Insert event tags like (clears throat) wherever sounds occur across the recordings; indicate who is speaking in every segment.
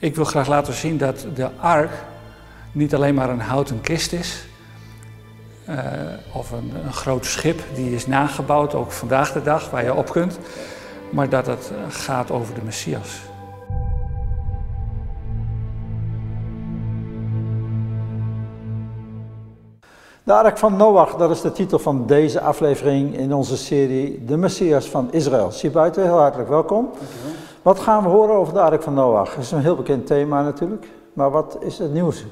Speaker 1: Ik wil graag laten zien dat de ark niet alleen maar een houten kist is, uh, of een, een, groot schip die is nagebouwd, ook vandaag de dag, waar je op kunt, maar dat het gaat over de Messias.
Speaker 2: De Ark van Noach, dat is de titel van deze aflevering in onze serie De Messias van Israël. Zie buiten, heel hartelijk welkom. Wat gaan we horen over de Ark van Noach? Dat is een heel bekend thema natuurlijk, maar wat is het nieuws?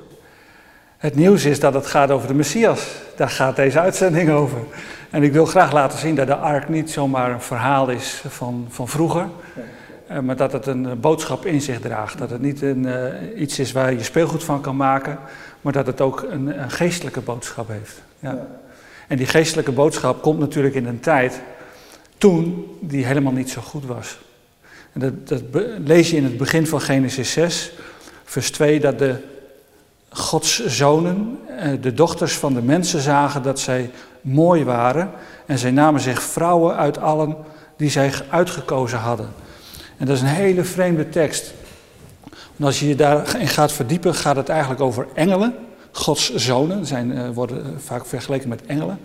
Speaker 1: Het nieuws is dat het gaat over de Messias. Daar gaat deze uitzending over. En ik wil graag laten zien dat de ark niet zomaar een verhaal is van, van vroeger. Eh, maar dat het een boodschap in zich draagt. Dat het niet een, uh, iets is waar je speelgoed van kan maken. Maar dat het ook een, een geestelijke boodschap heeft. Ja. ja. En die geestelijke boodschap komt natuurlijk in een tijd toen die helemaal niet zo goed was. En dat, dat lees je in het begin van Genesis 6, vers 2, dat de Gods zonen, eh, de dochters van de mensen zagen dat zij mooi waren. En zij namen zich vrouwen uit allen die zij uitgekozen hadden. En dat is een hele vreemde tekst. En als je je daarin gaat verdiepen, gaat het eigenlijk over engelen. Gods zonen zijn, uh, worden vaak vergeleken met engelen.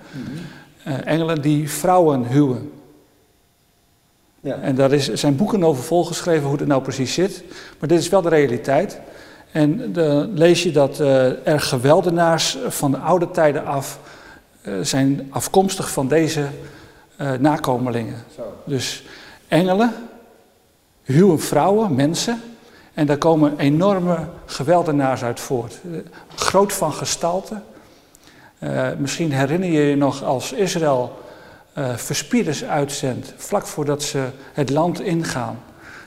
Speaker 1: Uh, engelen die vrouwen huwen. Ja. En daar is, zijn boeken over volgeschreven hoe het nou precies zit. Maar dit is wel de realiteit. En dan lees je dat uh, er geweldenaars van de oude tijden af uh, zijn afkomstig van deze uh, nakomelingen. Zo. Dus engelen huwen vrouwen, mensen. En daar komen enorme geweldenaars uit voort. groot van gestalte. misschien herinner je je nog als Israël verspieders uitzendt, vlak voordat ze het land ingaan.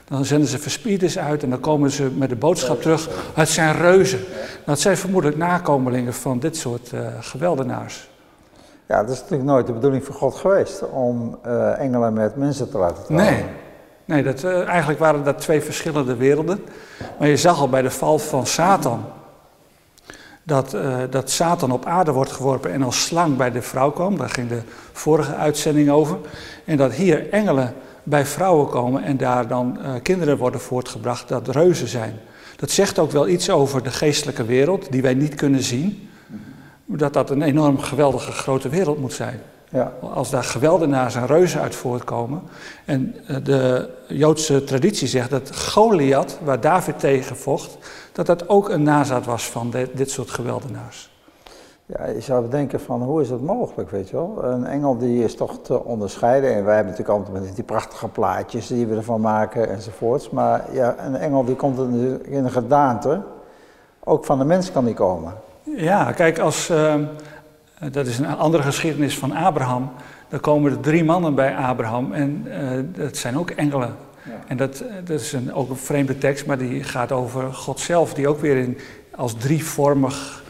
Speaker 1: Dan zenden ze verspieders uit en dan komen ze met de boodschap terug. Het zijn reuzen. Dat zijn vermoedelijk nakomelingen van dit soort uh, geweldenaars.
Speaker 2: Ja, dat is natuurlijk nooit de bedoeling van God geweest om uh, engelen met mensen te laten trouwen.
Speaker 1: Nee, nee dat, uh, eigenlijk waren dat twee verschillende werelden. Maar je zag al bij de val van Satan dat, dat Satan op aarde wordt geworpen en als slang bij de vrouw kwam. Daar ging de vorige uitzending over. En dat hier engelen bij vrouwen komen en daar dan uh, kinderen worden voortgebracht, dat reuzen zijn. Dat zegt ook wel iets over de geestelijke wereld, die wij niet kunnen zien. Dat dat een enorm geweldige grote wereld moet zijn. Ja. Als daar geweldenaars en reuzen uit voortkomen. En uh, de Joodse traditie zegt dat Goliath, waar David tegen vocht, dat dat ook een nazaat was van de, dit soort geweldenaars.
Speaker 2: Ja, je zou denken van hoe is dat mogelijk, weet je wel? Een engel die is toch te onderscheiden. En wij hebben natuurlijk altijd met die prachtige plaatjes die we ervan maken enzovoorts. Maar ja, een engel die komt in een gedaante. Ook van de mens kan die komen.
Speaker 1: Ja, kijk, als, uh, dat is een andere geschiedenis van Abraham. Dan komen er drie mannen bij Abraham en uh, dat zijn ook engelen. Ja. En dat, dat is een, ook een vreemde tekst, maar die gaat over God zelf, die ook weer in, als drievormig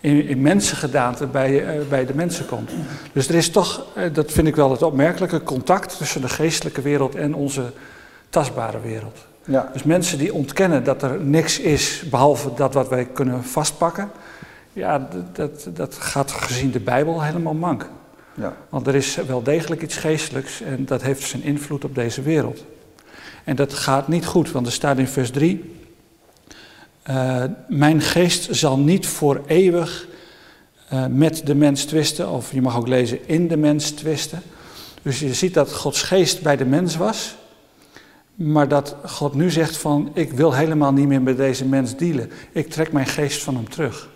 Speaker 1: in, in mensengedaante bij, uh, bij de mensen komt. Dus er is toch, uh, dat vind ik wel het opmerkelijke, contact tussen de geestelijke wereld en onze tastbare wereld. Ja. Dus mensen die ontkennen dat er niks is behalve dat wat wij kunnen vastpakken, ja, dat, dat gaat gezien de Bijbel helemaal mank. Ja. Want er is wel degelijk iets geestelijks en dat heeft zijn invloed op deze wereld. En dat gaat niet goed, want er staat in vers 3, uh, mijn geest zal niet voor eeuwig uh, met de mens twisten, of je mag ook lezen in de mens twisten. Dus je ziet dat Gods geest bij de mens was, maar dat God nu zegt van ik wil helemaal niet meer met deze mens dealen. Ik trek mijn geest van hem terug.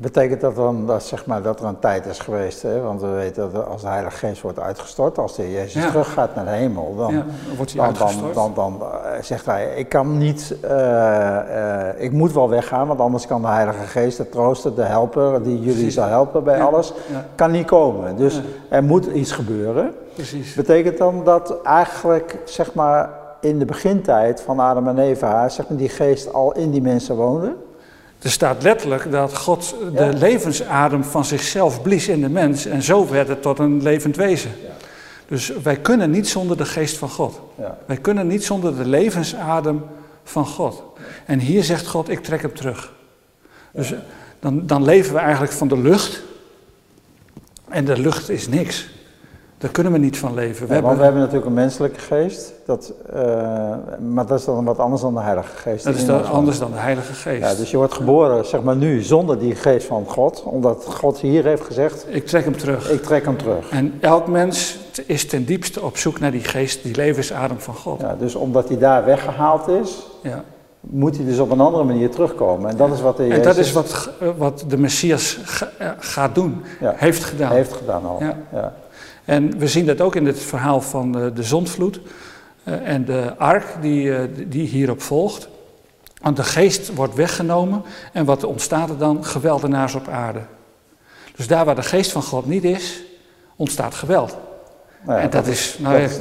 Speaker 2: Betekent dat dan dat, zeg maar, dat er een tijd is geweest, hè? want we weten dat als de Heilige Geest wordt uitgestort, als de Jezus ja. teruggaat naar de hemel, dan, ja,
Speaker 1: wordt hij
Speaker 2: dan, dan, dan, dan, zegt hij, ik kan niet, uh, uh, ik moet wel weggaan, want anders kan de Heilige Geest, de trooster, de helper, die jullie Precies. zal helpen bij ja. alles, kan niet komen. Dus er moet iets gebeuren.
Speaker 1: Precies.
Speaker 2: Betekent dan dat eigenlijk, zeg maar, in de begintijd van Adam en Eva, zeg maar, die geest al in die mensen woonde?
Speaker 1: Er staat letterlijk dat God de ja. levensadem van zichzelf blies in de mens en zo werd het tot een levend wezen. Ja. Dus wij kunnen niet zonder de geest van God. Ja. Wij kunnen niet zonder de levensadem van God. En hier zegt God, ik trek hem terug. Dus dan, dan leven we eigenlijk van de lucht. En de lucht is niks. Daar kunnen we niet van leven.
Speaker 2: We, hebben... we hebben natuurlijk een menselijke geest, dat, uh, maar dat is dan wat anders dan de Heilige Geest.
Speaker 1: Dat is dan anders dan de Heilige Geest.
Speaker 2: Ja, dus je wordt geboren, zeg maar nu, zonder die geest van God, omdat God hier heeft gezegd...
Speaker 1: Ik trek hem terug.
Speaker 2: Ik trek hem terug.
Speaker 1: En elk mens is ten diepste op zoek naar die geest, die levensadem van God.
Speaker 2: Ja, dus omdat hij daar weggehaald is, ja. moet hij dus op een andere manier terugkomen. En dat is wat de
Speaker 1: En dat is wat, wat de Messias gaat doen, heeft gedaan.
Speaker 2: Heeft gedaan al, ja.
Speaker 1: En we zien dat ook in het verhaal van de, de zondvloed uh, en de ark die, uh, die hierop volgt. Want de geest wordt weggenomen en wat ontstaat er dan? Geweldenaars op aarde. Dus daar waar de geest van God niet is, ontstaat geweld.
Speaker 2: Nou ja,
Speaker 1: en dat, is, nou
Speaker 2: dat is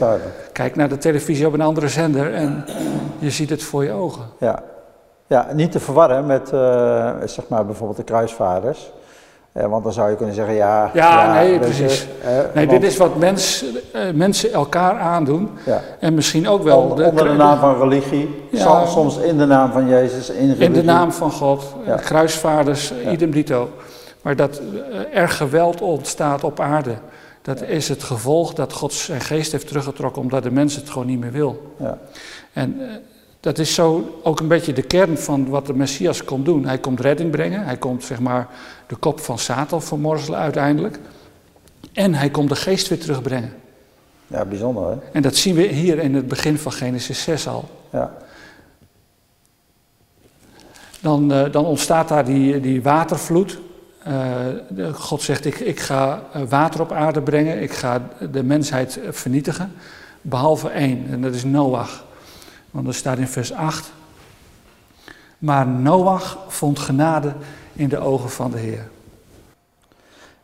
Speaker 1: kijk naar de televisie op een andere zender en je ziet het voor je ogen.
Speaker 2: Ja, ja niet te verwarren met uh, zeg maar bijvoorbeeld de kruisvaarders. Want dan zou je kunnen zeggen, ja...
Speaker 1: Ja, ja nee, precies. Nee, want, dit is wat mens, mensen elkaar aandoen. Ja. En misschien ook wel...
Speaker 2: Onder de, onder de naam van religie, ja, soms in de naam van Jezus, in religie.
Speaker 1: In de naam van God, kruisvaarders, idem dito. Maar dat er geweld ontstaat op aarde... Dat is het gevolg dat God zijn geest heeft teruggetrokken omdat de mens het gewoon niet meer wil. Ja. En dat is zo ook een beetje de kern van wat de Messias komt doen. Hij komt redding brengen, hij komt zeg maar de kop van Satan vermorzelen uiteindelijk. En hij komt de geest weer terugbrengen.
Speaker 2: Ja, bijzonder hè.
Speaker 1: En dat zien we hier in het begin van Genesis 6 al. Ja. Dan, uh, dan ontstaat daar die, die watervloed. Uh, God zegt, ik, ik ga eh, water op aarde brengen, ik ga de mensheid vernietigen, behalve één, en dat is Noach. Want er staat in vers 8, maar Noach vond genade in de ogen van de Heer.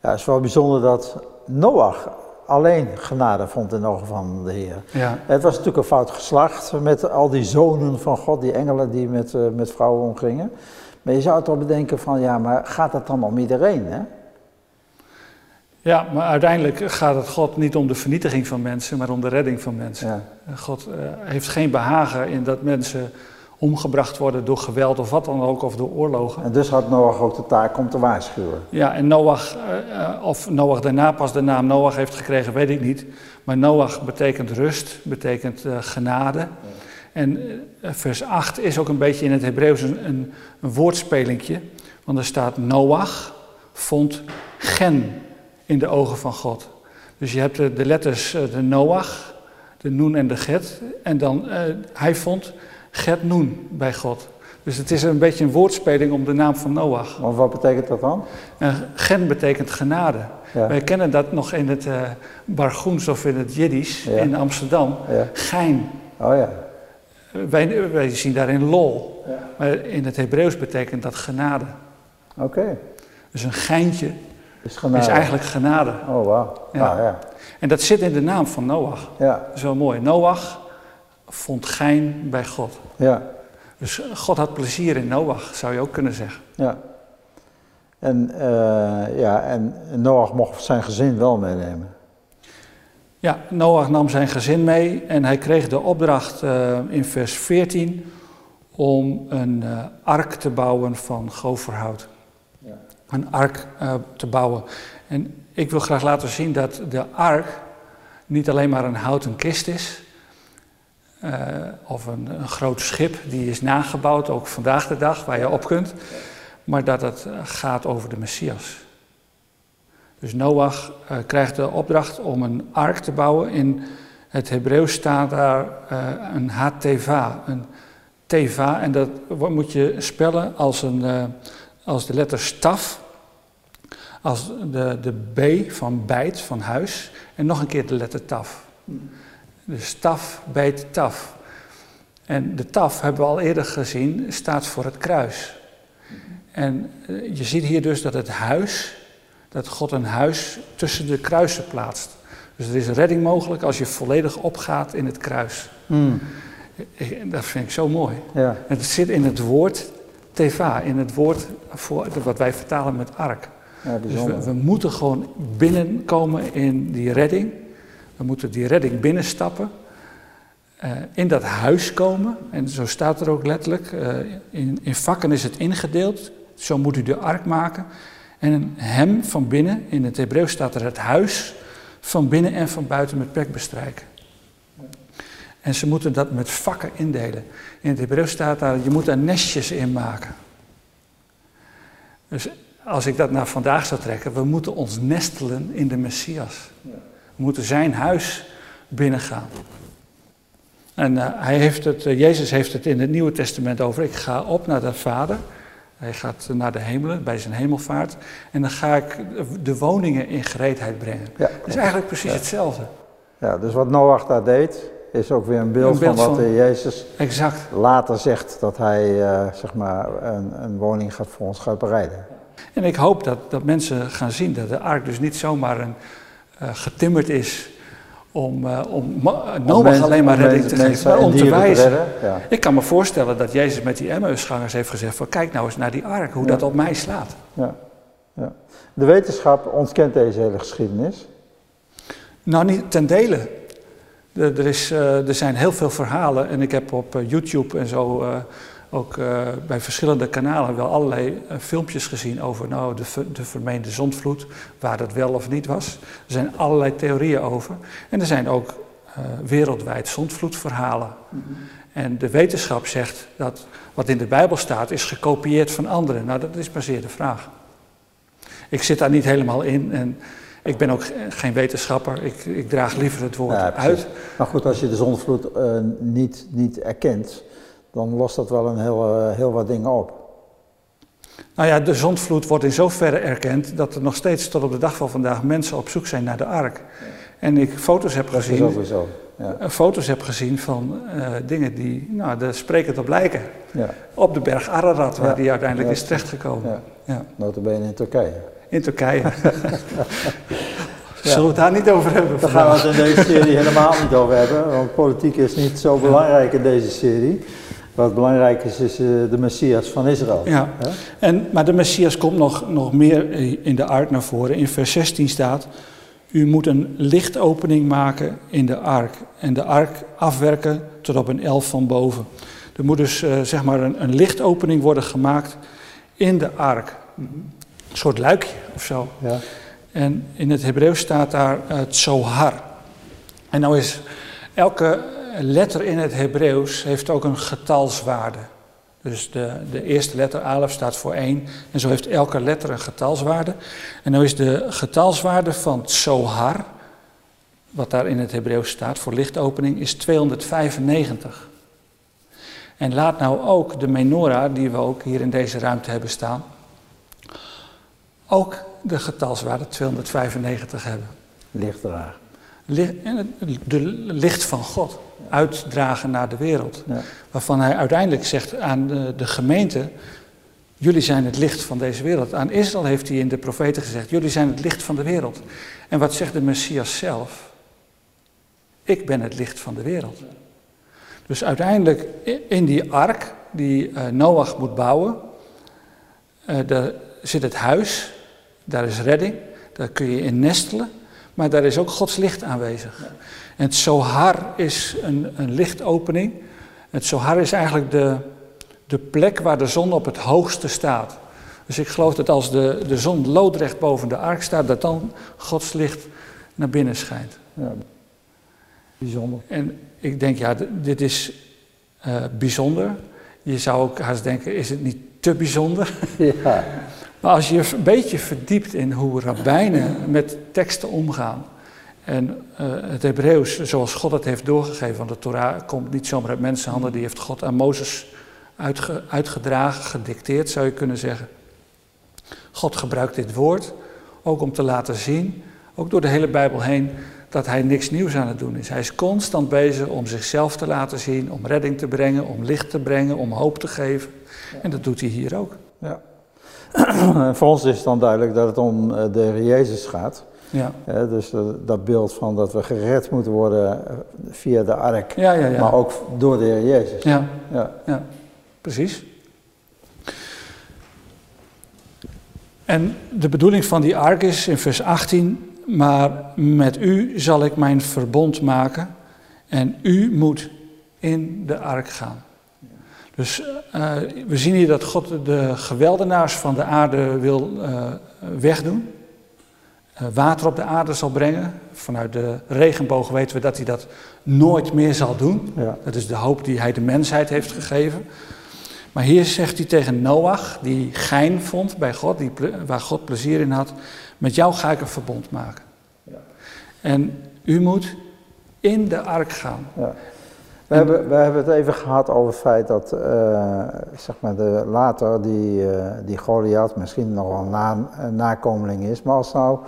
Speaker 2: Ja, het is wel bijzonder dat Noach alleen genade vond in de ogen van de Heer. Ja. Het was natuurlijk een fout geslacht met al die zonen van God, die engelen die met, uh, met vrouwen omgingen. Maar je zou toch bedenken van, ja, maar gaat dat dan om iedereen, hè?
Speaker 1: Ja, maar uiteindelijk gaat het God niet om de vernietiging van mensen, maar om de redding van mensen. Ja. God uh, heeft geen behagen in dat mensen omgebracht worden door geweld of wat dan ook, of door oorlogen.
Speaker 2: En dus had Noach ook de taak om te waarschuwen.
Speaker 1: Ja, en Noach, uh, of Noach daarna pas de naam Noach heeft gekregen, weet ik niet. Maar Noach betekent rust, betekent uh, genade. Ja. En vers 8 is ook een beetje in het Hebreeuws een, een, een woordspelingje. Want er staat Noach vond gen in de ogen van God. Dus je hebt de, de letters de Noach, de Noen en de Get. En dan, uh, hij vond Get Noen bij God. Dus het is een beetje een woordspeling om de naam van Noach.
Speaker 2: Maar wat betekent dat dan?
Speaker 1: Uh, gen betekent genade. Ja. Wij kennen dat nog in het uh, Bargoens of in het Jiddisch ja. in Amsterdam. Ja. Gein.
Speaker 2: Oh ja.
Speaker 1: Wij, wij zien daarin lol. Ja. Maar in het Hebreeuws betekent dat genade.
Speaker 2: Oké. Okay.
Speaker 1: Dus een geintje is, is, eigenlijk genade.
Speaker 2: Oh, wauw. Ja. Ah, ja.
Speaker 1: En dat zit in de naam van Noach. Ja. Dat is wel mooi. Noach vond gein bij God. Ja. Dus God had plezier in Noach, zou je ook kunnen zeggen.
Speaker 2: Ja. En, uh, ja, en Noach mocht zijn gezin wel meenemen.
Speaker 1: Ja, Noach nam zijn gezin mee en hij kreeg de opdracht uh, in vers 14 om een uh, ark te bouwen van goverhout. Een ark uh, te bouwen. En ik wil graag laten zien dat de ark niet alleen maar een houten kist is, of een, een, groot schip die is nagebouwd, ook vandaag de dag, waar je op kunt, maar dat het gaat over de Messias. Dus Noach krijgt de opdracht om een ark te bouwen. In het Hebreeuws staat daar een hateva, een teva. En dat moet je spellen als, een, als de letter staf, als de, de B van bijt, van huis, en nog een keer de letter taf. Dus staf, bijt, taf. En de taf, hebben we al eerder gezien, staat voor het kruis. En je ziet hier dus dat het huis dat God een huis tussen de kruisen plaatst. Dus er is redding mogelijk als je volledig opgaat in het kruis. Mm. Dat vind ik zo mooi. Ja. Het zit in het woord teva, in het woord voor, wat wij vertalen met ark. Ja, dus we, we, moeten gewoon binnenkomen in die redding. We moeten die redding binnenstappen. Uh, in dat huis komen. En zo staat er ook letterlijk. Uh, in, in vakken is het ingedeeld. Zo moet u de ark maken. En hem van binnen, in het Hebreeuws staat er het huis van binnen en van buiten met pek bestrijken. En ze moeten dat met vakken indelen. In het Hebreeuws staat daar, je moet daar nestjes in maken. Dus als ik dat naar vandaag zou trekken, we moeten ons nestelen in de Messias. We moeten zijn huis binnengaan. En uh, hij heeft het, uh, Jezus heeft het in het Nieuwe Testament over, ik ga op naar de Vader. Hij gaat naar de hemelen bij zijn hemelvaart. En dan ga ik de woningen in gereedheid brengen. Ja, dat is eigenlijk precies ja. hetzelfde.
Speaker 2: Ja, dus wat Noach daar deed, is ook weer een beeld, een beeld van wat van, Jezus
Speaker 1: exact.
Speaker 2: later zegt dat hij uh, zeg maar een, een, woning gaat voor ons gaat bereiden.
Speaker 1: En ik hoop dat, dat mensen gaan zien dat de ark dus niet zomaar een, uh, getimmerd is om, uh, om Noach alleen maar redding te geven, maar om te wijzen. Te ja. Ik kan me voorstellen dat Jezus met die Emmausgangers heeft gezegd van kijk nou eens naar die ark, hoe ja. dat op mij slaat.
Speaker 2: Ja. ja. De wetenschap ontkent deze hele geschiedenis.
Speaker 1: Nou, niet ten dele. Er, er, is, zijn heel veel verhalen en ik heb op YouTube en zo uh, ook bij verschillende kanalen wel allerlei filmpjes gezien over nou, de, de vermeende zondvloed, waar dat wel of niet was. Er zijn allerlei theorieën over. En er zijn ook wereldwijd zondvloedverhalen. Mm -hmm. En de wetenschap zegt dat wat in de Bijbel staat is gekopieerd van anderen. Nou, dat is maar zeer de vraag. Ik zit daar niet helemaal in en ik ben ook geen wetenschapper, ik, ik draag liever het woord ja, uit.
Speaker 2: Maar goed, als je de zondvloed niet, niet erkent, dan lost dat wel een heel, uh, heel wat dingen op.
Speaker 1: Nou ja, de zondvloed wordt in zoverre erkend dat er nog steeds tot op de dag van vandaag mensen op zoek zijn naar de ark. En ik foto's heb
Speaker 2: dat
Speaker 1: gezien.
Speaker 2: Sowieso.
Speaker 1: Ja. Foto's heb gezien van uh, dingen die, nou, daar sprekend op lijken.
Speaker 2: Ja.
Speaker 1: Op de berg Ararat, waar die uiteindelijk is terechtgekomen.
Speaker 2: Ja. In Turkije
Speaker 1: in Turkije. (laughs) (laughs) Zullen we het daar niet over hebben?
Speaker 2: Daar gaan we het in deze serie helemaal niet over hebben, want politiek is niet zo belangrijk in deze serie. Wat belangrijk is, is de Messias van Israël.
Speaker 1: Ja, en, maar de Messias komt nog, nog meer in de ark naar voren. In vers 16 staat, u moet een lichtopening maken in de ark en de ark afwerken tot op een elf van boven. Er moet dus uh, zeg maar een, een lichtopening worden gemaakt in de ark een soort luikje of zo.
Speaker 2: Ja.
Speaker 1: En in het Hebreeuws staat daar het zohar. En nou is elke letter in het Hebreeuws heeft ook een getalswaarde. Dus de, de eerste letter alef staat voor 1 en zo heeft elke letter een getalswaarde. En nou is de getalswaarde van zohar, wat daar in het Hebreeuws staat voor lichtopening, is 295. En laat nou ook de menorah, die we ook hier in deze ruimte hebben staan, ook de getalswaarde 295 hebben.
Speaker 2: Licht dragen.
Speaker 1: de licht van God uitdragen naar de wereld. Ja. Waarvan hij uiteindelijk zegt aan de, de, gemeente: Jullie zijn het licht van deze wereld. Aan Israël heeft hij in de profeten gezegd: Jullie zijn het licht van de wereld. En wat zegt de Messias zelf? Ik ben het licht van de wereld. Dus uiteindelijk in die ark die uh, Noach moet bouwen, uh, de, zit het huis daar is redding, daar kun je in nestelen, maar daar is ook Gods licht aanwezig. En het Zohar is een, een lichtopening. Het Zohar is eigenlijk de, de plek waar de zon op het hoogste staat. Dus ik geloof dat als de, de zon loodrecht boven de ark staat, dat dan Gods licht naar binnen schijnt.
Speaker 2: Ja, bijzonder.
Speaker 1: En ik denk, ja, dit is uh, bijzonder. Je zou ook haast denken, is het niet te bijzonder?
Speaker 2: Ja. (laughs)
Speaker 1: Maar als je een beetje verdiept in hoe rabbijnen met teksten omgaan. En uh, het Hebreeuws, zoals God het heeft doorgegeven, want de Torah komt niet zomaar uit mensenhanden, die heeft God aan Mozes uitge, uitgedragen, gedicteerd zou je kunnen zeggen. God gebruikt dit woord ook om te laten zien, ook door de hele Bijbel heen, dat hij niks nieuws aan het doen is. Hij is constant bezig om zichzelf te laten zien, om redding te brengen, om licht te brengen, om hoop te geven. En dat doet hij hier ook.
Speaker 2: Ja. (clears throat) voor ons is het dan duidelijk dat het om eh, de Heer Jezus gaat.
Speaker 1: Ja.
Speaker 2: dus dat beeld van dat we gered moeten worden eh, via de ark,
Speaker 1: ja, ja, ja.
Speaker 2: maar ook door de Heer Jezus.
Speaker 1: Ja,
Speaker 2: ja.
Speaker 1: ja. precies. En de bedoeling van die ark is in vers 18, maar met u zal ik mijn verbond maken en u moet in de ark gaan. Dus uh, we zien hier dat God de geweldenaars van de aarde wil uh, wegdoen. eh, water op de aarde zal brengen. Vanuit de regenboog weten we dat hij dat nooit meer zal doen.
Speaker 2: Ja.
Speaker 1: Dat is de hoop die hij de mensheid heeft gegeven. Maar hier zegt hij tegen Noach, die gein vond bij God, die, waar God plezier in had, met jou ga ik een verbond maken.
Speaker 2: Ja.
Speaker 1: En u moet in de ark gaan.
Speaker 2: Ja. We, hebben, we hebben het even gehad over het feit dat uh, zeg maar de, later die, uh, die Goliath misschien nog wel na, een nakomeling is, maar als nou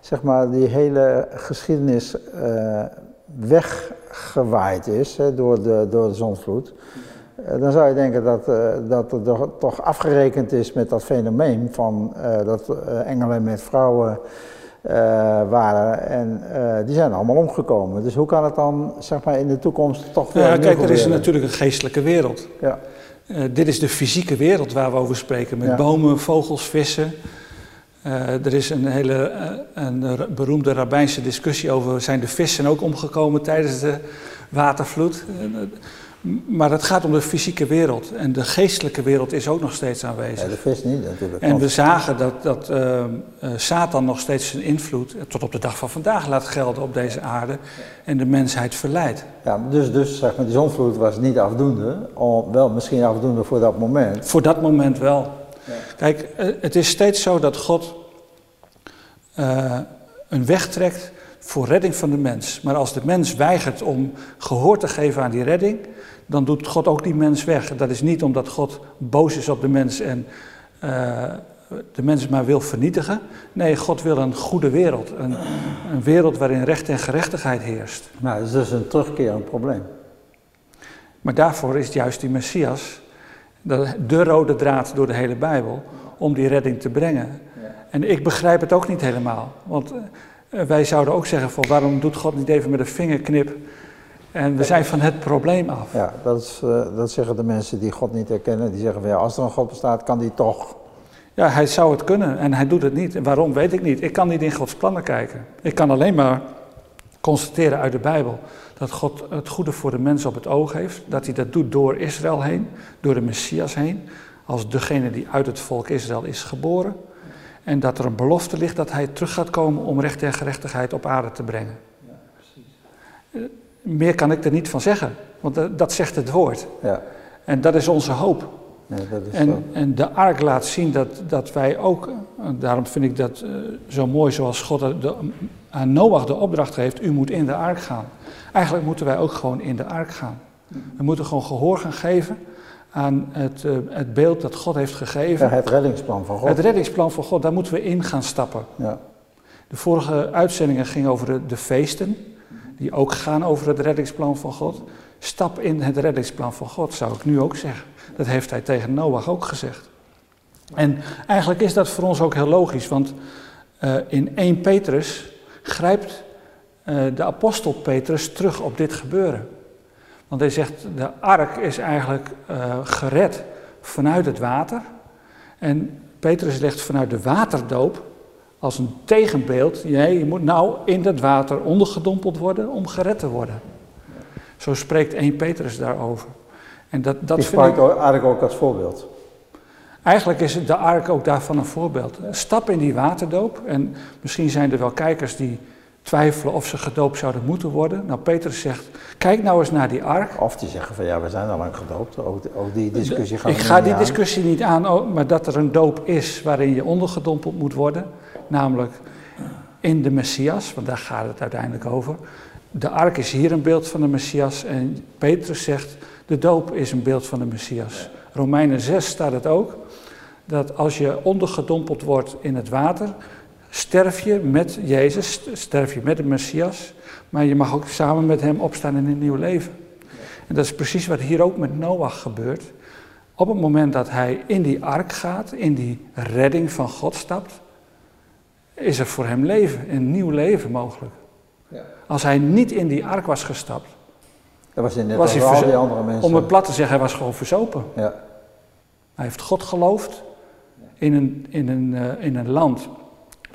Speaker 2: zeg maar, die hele geschiedenis uh, weggewaaid is hè, door, de, door de zonvloed, dan zou je denken dat, dat er toch afgerekend is met dat fenomeen van dat engelen met vrouwen waren. En uh, die zijn allemaal omgekomen. Dus hoe kan het dan zeg maar, in de toekomst toch weer.
Speaker 1: Ja, kijk, er is natuurlijk een geestelijke wereld.
Speaker 2: Ja.
Speaker 1: Uh, dit is de fysieke wereld waar we over spreken, met
Speaker 2: Ja.
Speaker 1: bomen, vogels, vissen. er is een hele een beroemde rabbijnse discussie over: zijn de vissen ook omgekomen tijdens de watervloed? Maar het gaat om de fysieke wereld. En de geestelijke wereld is ook nog steeds aanwezig.
Speaker 2: Ja, de vis niet natuurlijk.
Speaker 1: En we zagen dat, dat eh, eh, Satan nog steeds zijn invloed eh, tot op de dag van vandaag laat gelden op deze aarde en de mensheid verleidt.
Speaker 2: ja, dus, dus zeg maar, die zonvloed was niet afdoende. Al, wel misschien afdoende voor dat moment.
Speaker 1: Voor dat moment wel. Kijk, het is steeds zo dat God een weg trekt voor redding van de mens. Maar als de mens weigert om gehoor te geven aan die redding, dan doet God ook die mens weg. Dat is niet omdat God boos is op de mens en eh, de mens maar wil vernietigen. Nee, God wil een goede wereld. Een, een wereld waarin recht en gerechtigheid heerst.
Speaker 2: Nou, dat is dus een terugkerend probleem.
Speaker 1: Maar daarvoor is juist die Messias de, de rode draad door de hele Bijbel om die redding te brengen. En ik begrijp het ook niet helemaal. Want eh, wij zouden ook zeggen van waarom doet God niet even met een vingerknip en we zijn van het probleem af.
Speaker 2: Ja, dat, is, eh, dat zeggen de mensen die God niet herkennen. Die zeggen van ja, als er een God bestaat, kan die toch.
Speaker 1: Ja, hij zou het kunnen en hij doet het niet. En waarom weet ik niet. Ik kan niet in Gods plannen kijken. Ik kan alleen maar constateren uit de Bijbel dat God het goede voor de mens op het oog heeft. Dat hij dat doet door Israël heen, door de Messias heen. Als degene die uit het volk Israël is geboren. En dat er een belofte ligt dat hij terug gaat komen om recht en gerechtigheid op aarde te brengen. Eh, Meer kan ik er niet van zeggen, want dat zegt het woord.
Speaker 2: Ja,
Speaker 1: En dat is onze hoop.
Speaker 2: nee, dat is.
Speaker 1: En, en de ark laat zien dat, dat wij ook, daarom vind ik dat eh, zo mooi zoals God de- aan Noach de opdracht geeft, u moet in de ark gaan. Eigenlijk moeten wij ook gewoon in de ark gaan. We moeten gewoon gehoor gaan geven aan het, eh, het beeld dat God heeft
Speaker 2: Ja,
Speaker 1: gegeven.
Speaker 2: het reddingsplan van God.
Speaker 1: Het reddingsplan van God, daar moeten we in gaan stappen.
Speaker 2: Ja,
Speaker 1: De vorige uitzendingen gingen over de, de feesten, die ook gaan over het reddingsplan van God. Stap in het reddingsplan van God, zou ik nu ook zeggen. Dat heeft hij tegen Noach ook gezegd. En eigenlijk is dat voor ons ook heel logisch, want eh, in 1 Petrus grijpt eh, de apostel Petrus terug op dit gebeuren. Want hij zegt, de ark is eigenlijk eh, gered vanuit het water. En Petrus legt vanuit de waterdoop als een tegenbeeld. Nee, je moet nou in dat water ondergedompeld worden om gered te worden. Zo spreekt 1 Petrus daarover. En dat, dat
Speaker 2: die
Speaker 1: vind ik,
Speaker 2: eigenlijk ook als voorbeeld.
Speaker 1: eigenlijk is de ark ook daarvan een voorbeeld. Stap in die waterdoop. En misschien zijn er wel kijkers die twijfelen of ze gedoopt zouden moeten worden. Nou, Petrus zegt, kijk nou eens naar die ark.
Speaker 2: Of die zeggen van ja, we zijn al lang gedoopt. Ook, ook die discussie gaan
Speaker 1: Ik ga die
Speaker 2: aan.
Speaker 1: discussie niet aan, oh, maar dat er een doop is waarin je ondergedompeld moet worden, namelijk in de Messias, want daar gaat het uiteindelijk over. De ark is hier een beeld van de Messias en Petrus zegt, de doop is een beeld van de Messias. Romeinen 6 staat het ook, dat als je ondergedompeld wordt in het water, sterf je met Jezus, sterf je met de Messias, maar je mag ook samen met hem opstaan in een nieuw leven. En dat is precies wat hier ook met Noach gebeurt. Op het moment dat hij in die ark gaat, in die redding van God stapt, is er voor hem leven, een nieuw leven mogelijk.
Speaker 2: Ja.
Speaker 1: Als hij niet in die ark was gestapt,
Speaker 2: Dat was net
Speaker 1: Was hij
Speaker 2: al die andere mensen.
Speaker 1: om het plat te zeggen, hij was gewoon verzopen.
Speaker 2: Ja,
Speaker 1: Hij heeft God geloofd in een, in een, eh, in een land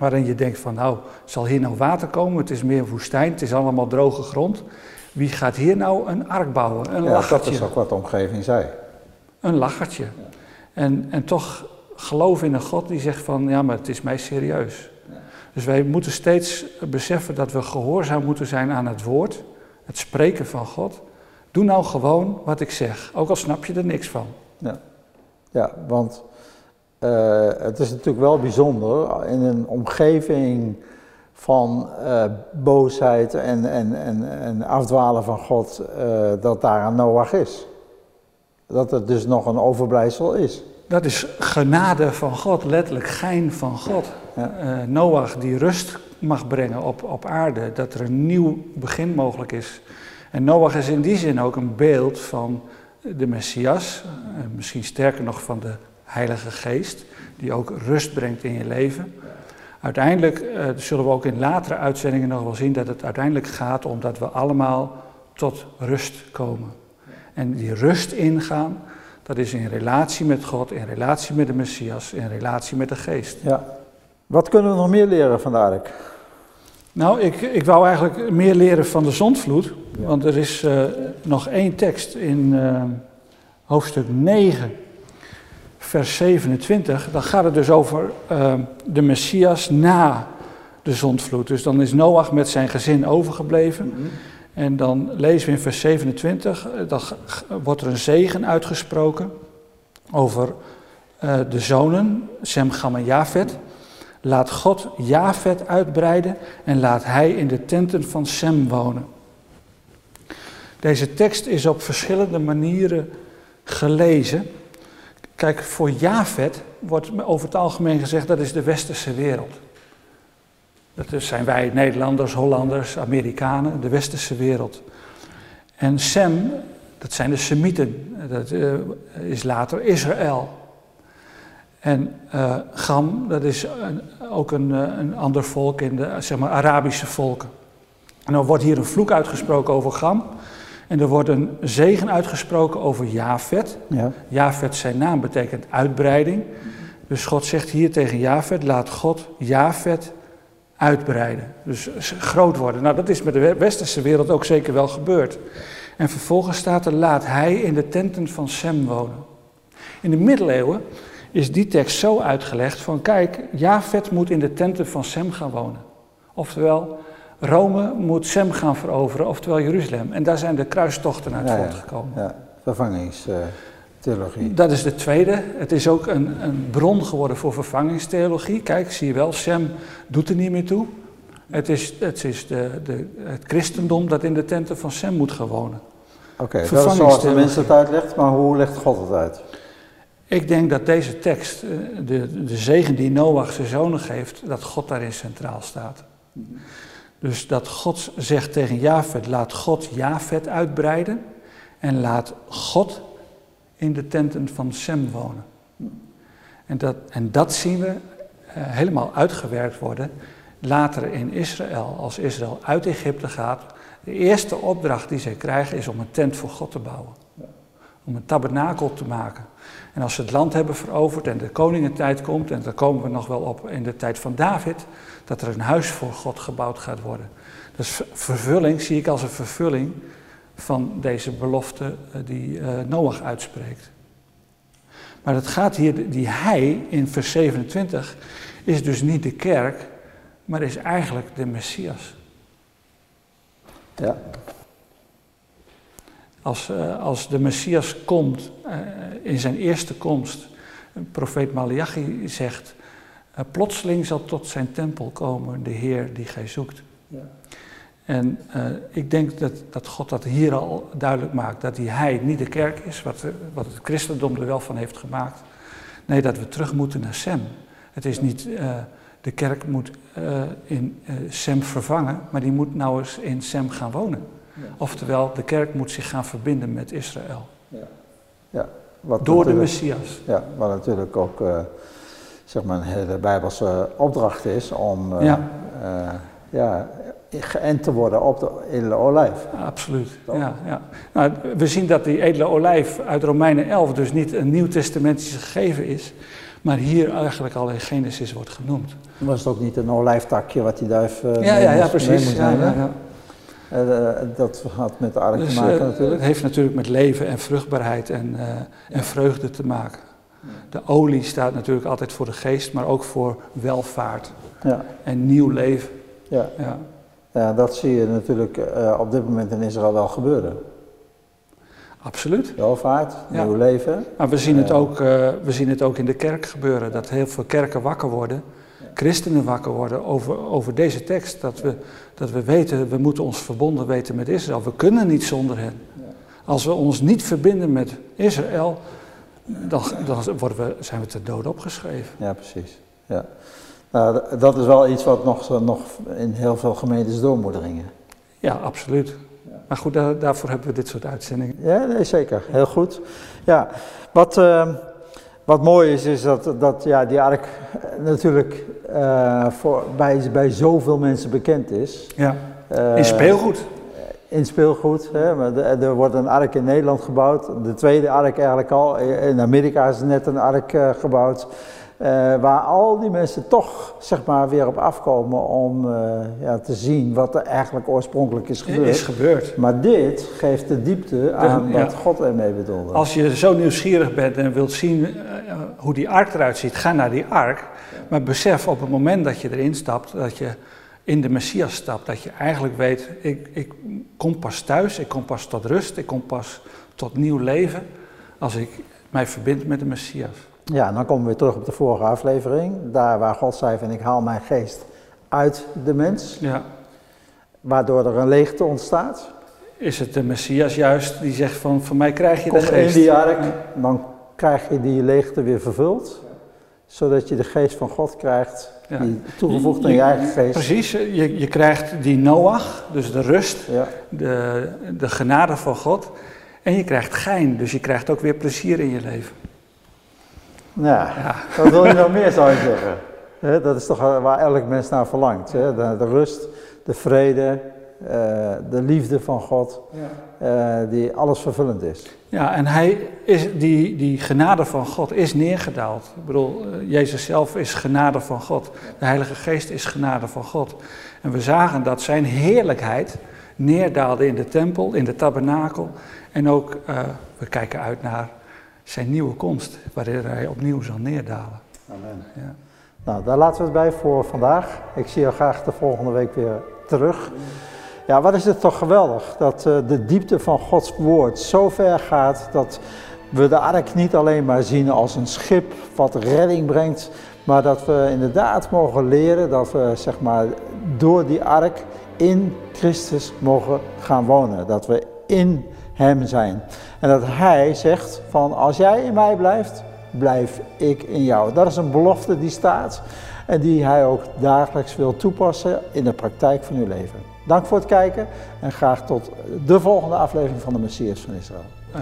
Speaker 1: waarin je denkt van nou, zal hier nou water komen? Het is meer een woestijn, het is allemaal droge grond. Wie gaat hier nou een ark bouwen? Een
Speaker 2: ja dat
Speaker 1: lachertje.
Speaker 2: is ook wat de omgeving zei.
Speaker 1: Een lachertje. En, en toch geloof in een God die zegt van ja, maar het is mij serieus. Dus wij moeten steeds beseffen dat we gehoorzaam moeten zijn aan het woord, het spreken van God. Doe nou gewoon wat ik zeg, ook al snap je er niks van.
Speaker 2: Ja, ja want uh, het is natuurlijk wel bijzonder in een omgeving van uh, boosheid en, en, en, en afdwalen van God, uh, dat daar een Noach is. Dat het dus nog een overblijfsel is.
Speaker 1: Dat is genade van God, letterlijk gein van God. Ja. Noach die rust mag brengen op, op aarde, dat er een nieuw begin mogelijk is. En Noach is in die zin ook een beeld van de Messias, misschien sterker nog van de Heilige Geest, die ook rust brengt in je leven. Uiteindelijk uh, zullen we ook in latere uitzendingen nog wel zien dat het uiteindelijk gaat om dat we allemaal tot rust komen. En die rust ingaan, dat is in relatie met God, in relatie met de Messias, in relatie met de Geest.
Speaker 2: Ja. Wat kunnen we nog meer leren van de ark?
Speaker 1: Nou, ik, ik wou eigenlijk meer leren van de zondvloed. Want er is uh, nog één tekst in uh, hoofdstuk 9 vers 27, dan gaat het dus over uh, de Messias na de zondvloed. Dus dan is Noach met zijn gezin overgebleven. Mm -hmm. En dan lezen we in vers 27, dan wordt er een zegen uitgesproken over uh, de zonen, Sem, Gam en Jafet. Laat God Jafet uitbreiden en laat hij in de tenten van Sem wonen. Deze tekst is op verschillende manieren gelezen. Kijk, voor Javed wordt over het algemeen gezegd dat is de westerse wereld. Dat zijn wij Nederlanders, Hollanders, Amerikanen, de westerse wereld. En Sem, dat zijn de Semieten, dat uh, is later Israël. En uh, Gam, dat is ook een, een ander volk in de zeg maar, Arabische volken. En dan wordt hier een vloek uitgesproken over Gam. En er wordt een zegen uitgesproken over Jafet. Ja. Jafet, zijn naam betekent uitbreiding. Dus God zegt hier tegen Jafet, laat God Jafet uitbreiden. Dus groot worden. Nou, dat is met de westerse wereld ook zeker wel gebeurd. En vervolgens staat er, laat hij in de tenten van Sem wonen. In de middeleeuwen is die tekst zo uitgelegd van, kijk, Jafet moet in de tenten van Sem gaan wonen. Oftewel, Rome moet Sem gaan veroveren, oftewel Jeruzalem. En daar zijn de kruistochten uit ja, voortgekomen.
Speaker 2: Ja, vervangingstheologie.
Speaker 1: Dat is de tweede. Het is ook een, een bron geworden voor vervangingstheologie. Kijk, zie je wel, Sem doet er niet meer toe. Het is, het, is de, de, het christendom dat in de tenten van Sem moet gaan wonen.
Speaker 2: Oké, okay, dat is zoals de mensen het uitlegt, maar hoe legt God het uit?
Speaker 1: Ik denk dat deze tekst, eh, de, de zegen die Noach zijn zonen geeft, dat God daarin centraal staat. Dus dat God zegt tegen Jafet, laat God Jafet uitbreiden en laat God in de tenten van Sem wonen. En dat, en dat zien we uh, helemaal uitgewerkt worden later in Israël. Als Israël uit Egypte gaat, de eerste opdracht die zij krijgen is om een tent voor God te bouwen. Om een tabernakel te maken. En als ze het land hebben veroverd en de koningentijd komt, en daar komen we nog wel op in de tijd van David, dat er een huis voor God gebouwd gaat worden. Dus vervulling zie ik als een vervulling van deze belofte eh, die uh, Noach uitspreekt. Maar het gaat hier, die hij in vers 27 is dus niet de kerk, maar is eigenlijk de Messias.
Speaker 2: Ja.
Speaker 1: Als, uh, als de Messias komt, uh, in zijn eerste komst, profeet Malachi zegt, uh, plotseling zal tot zijn tempel komen de Heer die gij zoekt. Ja. En ik denk dat, dat God dat hier al duidelijk maakt, dat die hij niet de kerk is, wat, wat het christendom er wel van heeft gemaakt. Nee, dat we terug moeten naar Sem. Het is niet, de kerk moet in Sem vervangen, maar die moet nou eens in Sem gaan wonen. Oftewel, de kerk moet zich gaan verbinden met Israël. Ja.
Speaker 2: Ja,
Speaker 1: wat Door de Messias.
Speaker 2: Ja, wat natuurlijk ook uh, zeg maar een hele Bijbelse opdracht is om uh, ja. Uh, ja, geënt te worden op de edele olijf.
Speaker 1: absoluut, ja, ja. Nou, we zien dat die edele olijf uit Romeinen 11 dus niet een nieuwtestamentisch gegeven is, maar hier eigenlijk al in Genesis wordt genoemd.
Speaker 2: Was het ook niet een olijftakje wat die duif uh,
Speaker 1: ja, ja, ja, precies. Ja, ja,
Speaker 2: uh, dat had met de ark dus, te maken natuurlijk.
Speaker 1: Het heeft natuurlijk met leven en vruchtbaarheid en, uh, en vreugde te maken. de olie staat natuurlijk altijd voor de geest, maar ook voor welvaart
Speaker 2: Ja,
Speaker 1: en nieuw leven.
Speaker 2: ja.
Speaker 1: Ja.
Speaker 2: ja dat zie je natuurlijk eh, op dit moment in Israël wel gebeuren.
Speaker 1: Absoluut.
Speaker 2: Welvaart,
Speaker 1: Ja.
Speaker 2: nieuw leven.
Speaker 1: Maar we zien, het ook, eh, we zien het ook in de kerk gebeuren, dat heel veel kerken wakker worden, christenen wakker worden over, over deze tekst. Dat we, dat we weten, we moeten ons verbonden weten met Israël. We kunnen niet zonder hen. Als we ons niet verbinden met Israël, dan, dan worden we, zijn we ter dood opgeschreven.
Speaker 2: Ja, precies. Ja. Nou, dat is wel iets wat nog, nog in heel veel gemeentes door moet dringen.
Speaker 1: Ja, absoluut. Maar goed, daar- daarvoor hebben we dit soort uitzendingen.
Speaker 2: Ja, nee, zeker. Heel goed. Ja, wat, eh, wat mooi is, is dat, dat ja, die ark eh, natuurlijk eh, voor, bij, bij zoveel mensen bekend is.
Speaker 1: Ja.
Speaker 2: Eh,
Speaker 1: In speelgoed.
Speaker 2: In speelgoed. Hè, maar de- er wordt een ark in Nederland gebouwd. De tweede ark eigenlijk al. In Amerika is net een ark gebouwd. waar al die mensen toch zeg maar, weer op afkomen om ja, te zien wat er eigenlijk oorspronkelijk is gebeurd.
Speaker 1: Is gebeurd.
Speaker 2: Maar dit geeft de diepte aan wat God ermee bedoelde.
Speaker 1: Als je zo nieuwsgierig bent en wilt zien hoe die ark eruit ziet, ga naar die ark. Maar besef op het moment dat je erin stapt, dat je in de Messias stapt, dat je eigenlijk weet, ik, ik kom pas thuis, ik kom pas tot rust, ik kom pas tot nieuw leven als ik mij verbind met de Messias.
Speaker 2: Ja, dan komen we weer terug op de vorige aflevering. Daar waar God zei van ik haal mijn geest uit de mens.
Speaker 1: Ja.
Speaker 2: Waardoor er een leegte ontstaat.
Speaker 1: Is het de Messias juist die zegt van, van mij krijg je de
Speaker 2: Kom in
Speaker 1: geest.
Speaker 2: die ark, dan krijg je die leegte weer vervuld. Zodat je de geest van God krijgt,
Speaker 1: Ja.
Speaker 2: die toegevoegd aan je eigen geest.
Speaker 1: Precies, je, je krijgt die Noach, dus de rust,
Speaker 2: Ja,
Speaker 1: de, de genade van God. En je krijgt gein, dus je krijgt ook weer plezier in je leven.
Speaker 2: ja.
Speaker 1: Ja. (laughs)
Speaker 2: wat wil je nog meer zou je zeggen? Dat is toch waar elk mens naar verlangt. Hè? De, de rust, de vrede, de liefde van God, eh, die alles vervullend is.
Speaker 1: Ja, en hij is, die, die genade van God is neergedaald. Ik bedoel, eh, Jezus zelf is genade van God. De Heilige Geest is genade van God. En we zagen dat zijn heerlijkheid neerdaalde in de tempel, in de tabernakel. En ook, eh, we kijken uit naar zijn nieuwe komst, waarin hij opnieuw zal neerdalen.
Speaker 2: Amen.
Speaker 1: Ja.
Speaker 2: Nou, daar laten we het bij voor vandaag. Ik zie je graag de volgende week weer terug. Ja, wat is het toch geweldig dat eh, de diepte van Gods woord zo ver gaat dat we de ark niet alleen maar zien als een schip wat redding brengt, maar dat we inderdaad mogen leren dat we zeg maar door die ark in Christus mogen gaan wonen. Dat we in Hem zijn. En dat Hij zegt van als jij in mij blijft, blijf ik in jou. Dat is een belofte die staat en die Hij ook dagelijks wil toepassen in de praktijk van uw leven. Dank voor het kijken en graag tot de volgende aflevering van de Messias van Israël.
Speaker 1: Eh,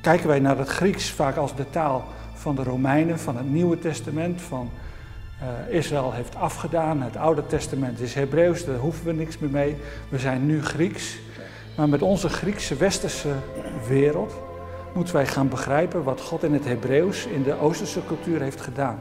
Speaker 1: kijken wij naar het Grieks vaak als de taal van de Romeinen, van het Nieuwe Testament, van eh, Israël heeft afgedaan. Het Oude Testament is Hebreeuws, daar hoeven we niks meer mee. We zijn nu Grieks. Maar met onze Griekse westerse wereld moeten wij gaan begrijpen wat God in het Hebreeuws, in de Oosterse cultuur heeft gedaan.